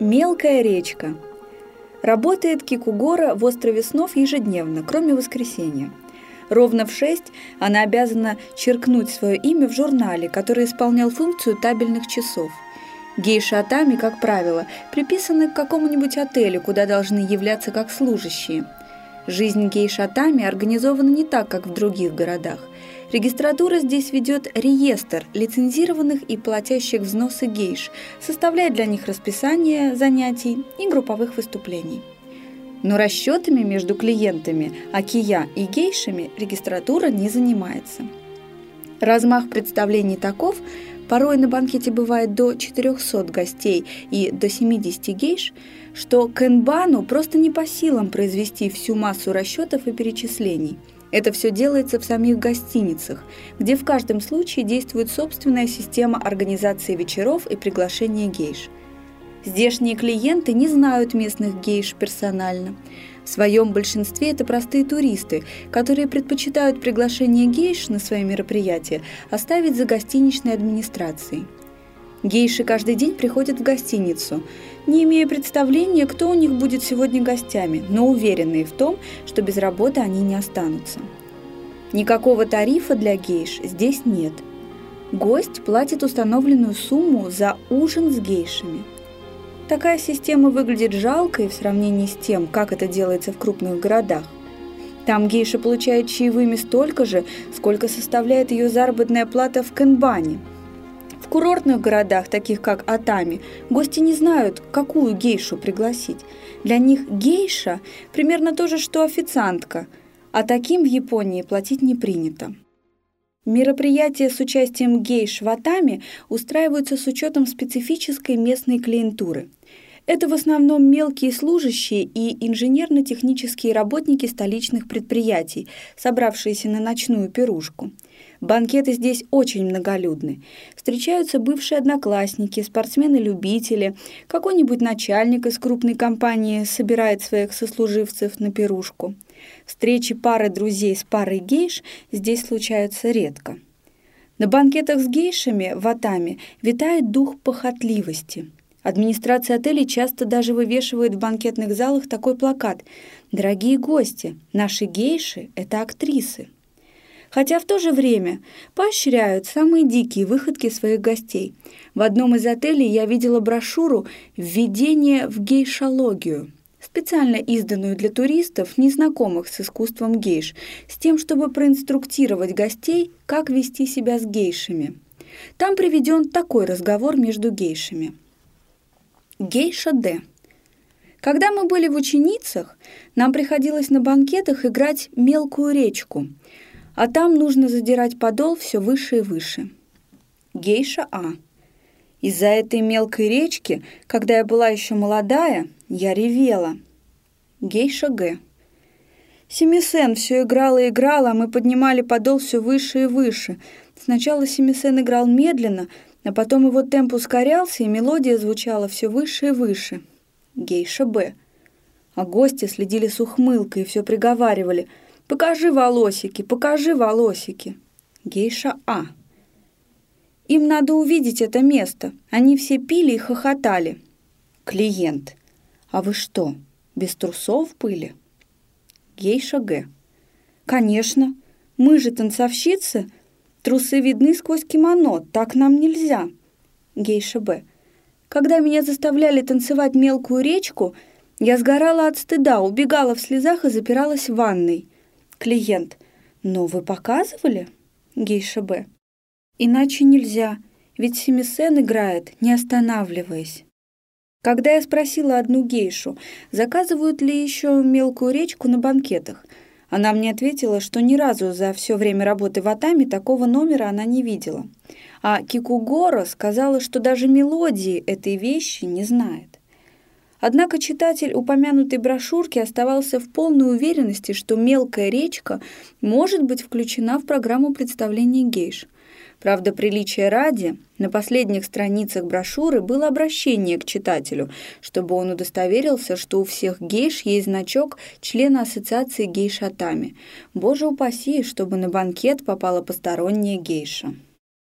Мелкая речка. Работает Кикугора в острове снов ежедневно, кроме воскресенья. Ровно в шесть она обязана черкнуть свое имя в журнале, который исполнял функцию табельных часов. Гейши Атами, как правило, приписаны к какому-нибудь отелю, куда должны являться как служащие. Жизнь гейш Атами организована не так, как в других городах – Регистратура здесь ведет реестр лицензированных и платящих взносы гейш, составляет для них расписание занятий и групповых выступлений. Но расчетами между клиентами Акия и гейшами регистратура не занимается. Размах представлений таков, порой на банкете бывает до 400 гостей и до 70 гейш, что Кенбану просто не по силам произвести всю массу расчетов и перечислений – это все делается в самих гостиницах, где в каждом случае действует собственная система организации вечеров и приглашения гейш. Здешние клиенты не знают местных гейш персонально. В своем большинстве это простые туристы, которые предпочитают приглашение гейш на свои мероприятия оставить за гостиничной администрацией. Гейши каждый день приходят в гостиницу, не имея представления, кто у них будет сегодня гостями, но уверенные в том, что без работы они не останутся. Никакого тарифа для гейш здесь нет. Гость платит установленную сумму за ужин с гейшами. Такая система выглядит жалкой в сравнении с тем, как это делается в крупных городах. Там гейша получает чаевыми столько же, сколько составляет ее заработная плата в Кенбане – в курортных городах, таких как Атами, гости не знают, какую гейшу пригласить. Для них гейша примерно то же, что официантка, а таким в Японии платить не принято. Мероприятия с участием гейш в Атами устраиваются с учетом специфической местной клиентуры. Это в основном мелкие служащие и инженерно-технические работники столичных предприятий, собравшиеся на ночную пирушку – Банкеты здесь очень многолюдны. Встречаются бывшие одноклассники, спортсмены-любители, какой-нибудь начальник из крупной компании собирает своих сослуживцев на пирушку. Встречи пары друзей с парой гейш здесь случаются редко. На банкетах с гейшами в Атаме витает дух похотливости. Администрация отелей часто даже вывешивает в банкетных залах такой плакат «Дорогие гости, наши гейши – это актрисы» хотя в то же время поощряют самые дикие выходки своих гостей. В одном из отелей я видела брошюру «Введение в гейшологию», специально изданную для туристов, незнакомых с искусством гейш, с тем, чтобы проинструктировать гостей, как вести себя с гейшами. Там приведен такой разговор между гейшами. Гейша Д. Когда мы были в ученицах, нам приходилось на банкетах играть мелкую речку – а там нужно задирать подол все выше и выше. Гейша А. Из-за этой мелкой речки, когда я была еще молодая, я ревела. Гейша Г. Семисен все играла и играла, а мы поднимали подол все выше и выше. Сначала Семисен играл медленно, а потом его темп ускорялся, и мелодия звучала все выше и выше. Гейша Б. А гости следили с ухмылкой и все приговаривали – Покажи волосики, покажи волосики. Гейша А. Им надо увидеть это место. Они все пили и хохотали. Клиент. А вы что, без трусов были? Гейша Г. Конечно. Мы же танцовщицы. Трусы видны сквозь кимоно. Так нам нельзя. Гейша Б. Когда меня заставляли танцевать мелкую речку, я сгорала от стыда, убегала в слезах и запиралась в ванной. Клиент. Но вы показывали? Гейша Б. Иначе нельзя, ведь Семисен играет, не останавливаясь. Когда я спросила одну гейшу, заказывают ли еще мелкую речку на банкетах, она мне ответила, что ни разу за все время работы в Атаме такого номера она не видела. А Кикугора сказала, что даже мелодии этой вещи не знает. Однако читатель упомянутой брошюрки оставался в полной уверенности, что «Мелкая речка» может быть включена в программу представления гейш. Правда, приличия ради, на последних страницах брошюры было обращение к читателю, чтобы он удостоверился, что у всех гейш есть значок члена ассоциации гейшатами. Боже упаси, чтобы на банкет попала посторонняя гейша.